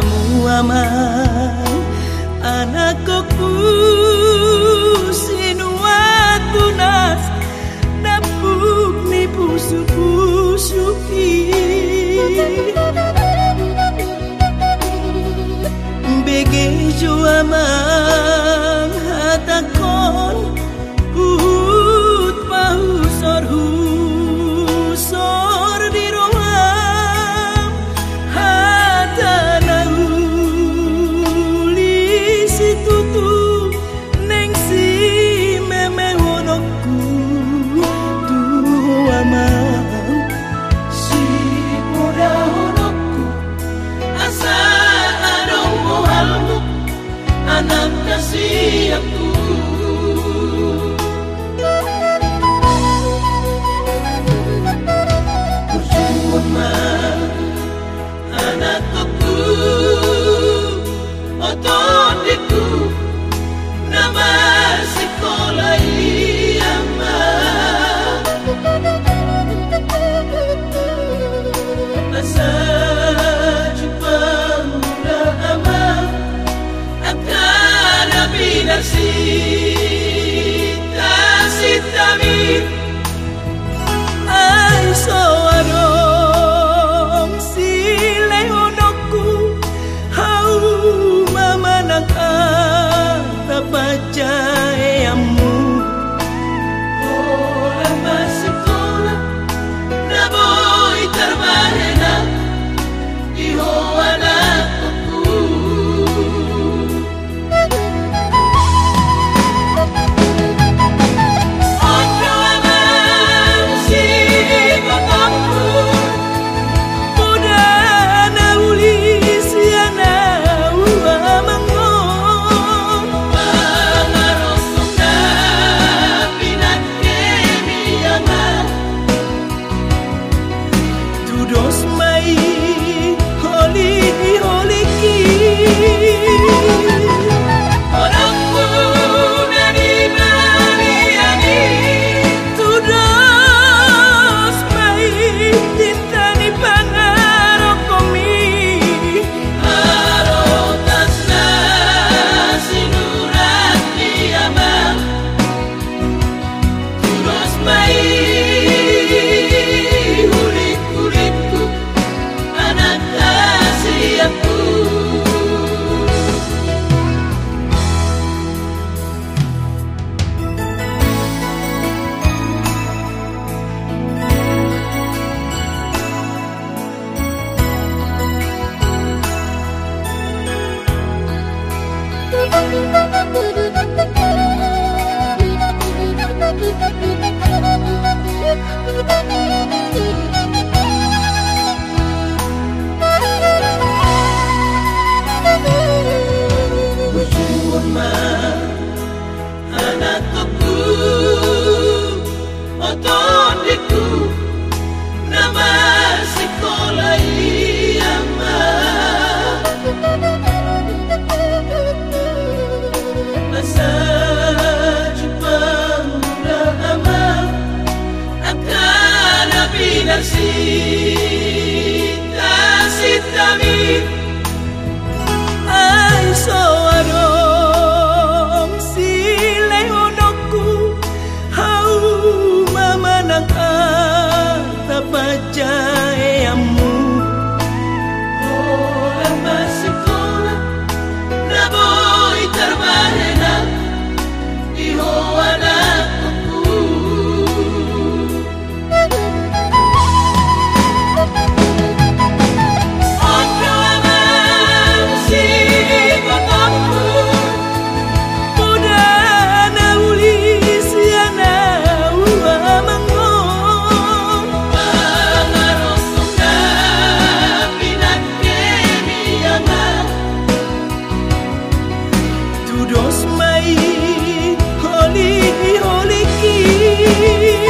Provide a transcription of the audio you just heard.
kamu aman Anakku sinuatu nas Napuk ni pusu pusuki Begejo aman See tudo. Thank you. night, holy, holy.